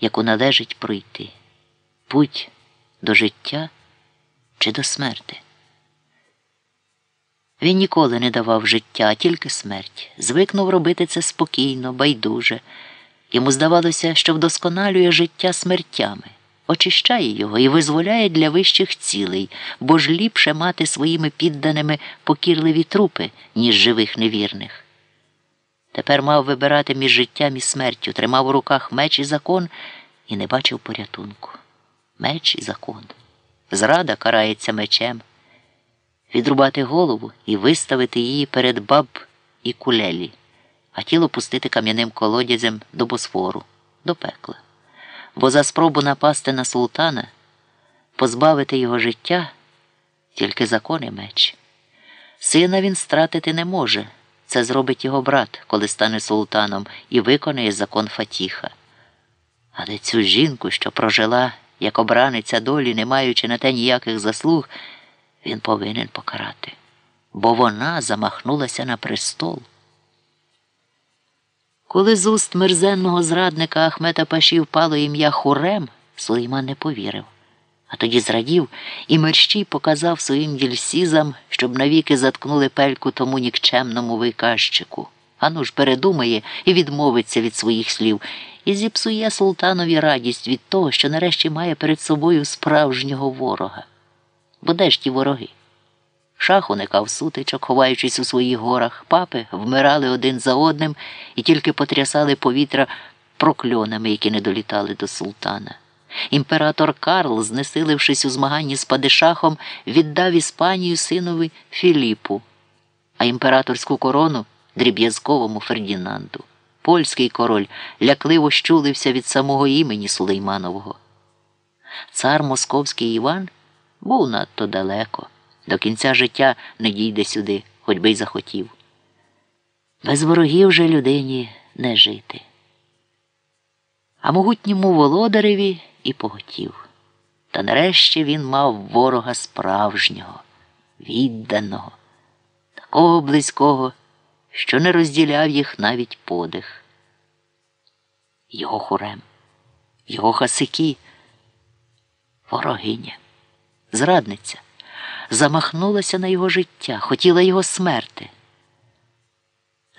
яку належить пройти путь до життя чи до смерти. Він ніколи не давав життя, а тільки смерть. Звикнув робити це спокійно, байдуже. Йому здавалося, що вдосконалює життя смертями, очищає його і визволяє для вищих цілей, бо ж ліпше мати своїми підданими покірливі трупи, ніж живих невірних. Тепер мав вибирати між життям і смертю, тримав у руках меч і закон і не бачив порятунку. Меч і закон. Зрада карається мечем відрубати голову і виставити її перед баб і кулелі, а тіло пустити кам'яним колодязем до босфору, до пекла. Бо за спробу напасти на султана, позбавити його життя тільки закон і меч. Сина він стратити не може. Це зробить його брат, коли стане султаном, і виконає закон Фатіха. Але цю жінку, що прожила як обраниця долі, не маючи на те ніяких заслуг, він повинен покарати, бо вона замахнулася на престол. Коли з уст мерзенного зрадника Ахмета Паші впало ім'я Хурем, Сулейман не повірив, а тоді зрадів і мерщій показав своїм дільсізам, щоб навіки заткнули пельку тому нікчемному виказчику. Ану ж передумає і відмовиться від своїх слів, і зіпсує султанові радість від того, що нарешті має перед собою справжнього ворога. Бо де ж ті вороги? Шах уникав сутичок, ховаючись у своїх горах, папи вмирали один за одним і тільки потрясали повітря прокльонами, які не долітали до султана. Імператор Карл, знесилившись у змаганні з падишахом, віддав Іспанію синові Філіпу, а імператорську корону дріб'язковому Фердінанду. Польський король лякливо щулився від самого імені Сулейманового. Цар Московський Іван був надто далеко. До кінця життя не дійде сюди, хоч би й захотів. Без ворогів же людині не жити. А могутньому володареві і поготів. Та нарешті він мав ворога справжнього, відданого, такого близького, що не розділяв їх навіть подих. Його хурем, його хасики, ворогиня зрадниця, замахнулася на його життя, хотіла його смерти.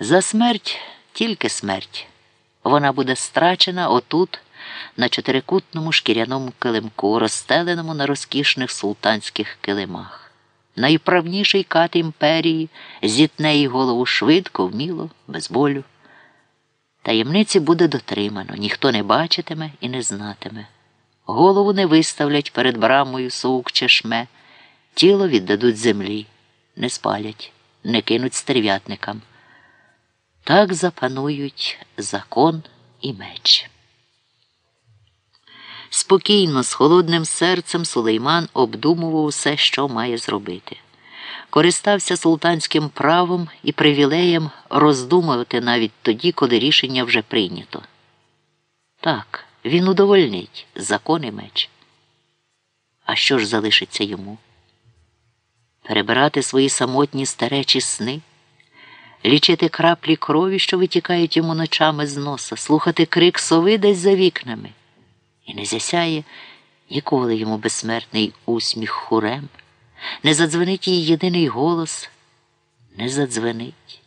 За смерть тільки смерть. Вона буде страчена отут, на чотирикутному шкіряному килимку, розстеленому на розкішних султанських килимах. Найправніший кат імперії зітне їй голову швидко, вміло, без болю. Таємниці буде дотримано, ніхто не бачитиме і не знатиме. Голову не виставлять перед брамою сук чи шме, тіло віддадуть землі, не спалять, не кинуть стерв'ятникам. Так запанують закон і меч. Спокійно, з холодним серцем Сулейман обдумував усе, що має зробити. Користався султанським правом і привілеєм роздумувати навіть тоді, коли рішення вже прийнято. Так. Він удовольнить закон і меч. А що ж залишиться йому? Перебирати свої самотні старечі сни, лічити краплі крові, що витікають йому ночами з носа, слухати крик сови десь за вікнами, і не засяє ніколи йому безсмертний усміх хурем, не задзвенить її єдиний голос, не задзвенить,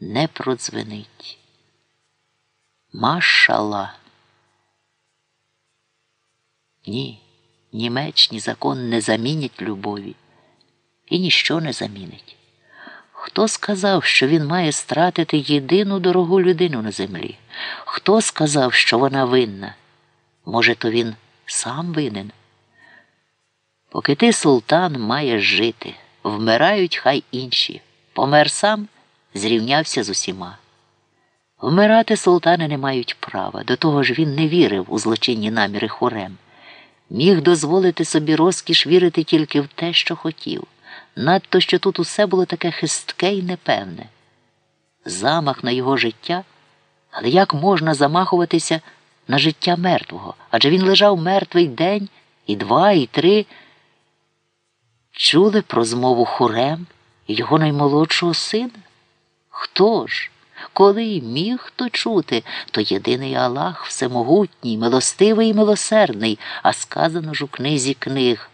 не продзвенить. Машала. Ні, ні меч, ні закон не замінять любові і ніщо не замінить. Хто сказав, що він має стратити єдину дорогу людину на землі? Хто сказав, що вона винна? Може, то він сам винен? Поки ти, султан, маєш жити, вмирають хай інші. Помер сам, зрівнявся з усіма. Вмирати султани не мають права, до того ж він не вірив у злочинні наміри хорем міг дозволити собі розкіш вірити тільки в те, що хотів, надто що тут усе було таке хистке і непевне. Замах на його життя, але як можна замахуватися на життя мертвого? Адже він лежав мертвий день і два, і три. Чули про змову Хурем і його наймолодшого сина? Хто ж? Коли й міг хто чути, то єдиний Аллах всемогутній, милостивий і милосердний, а сказано ж у книзі книг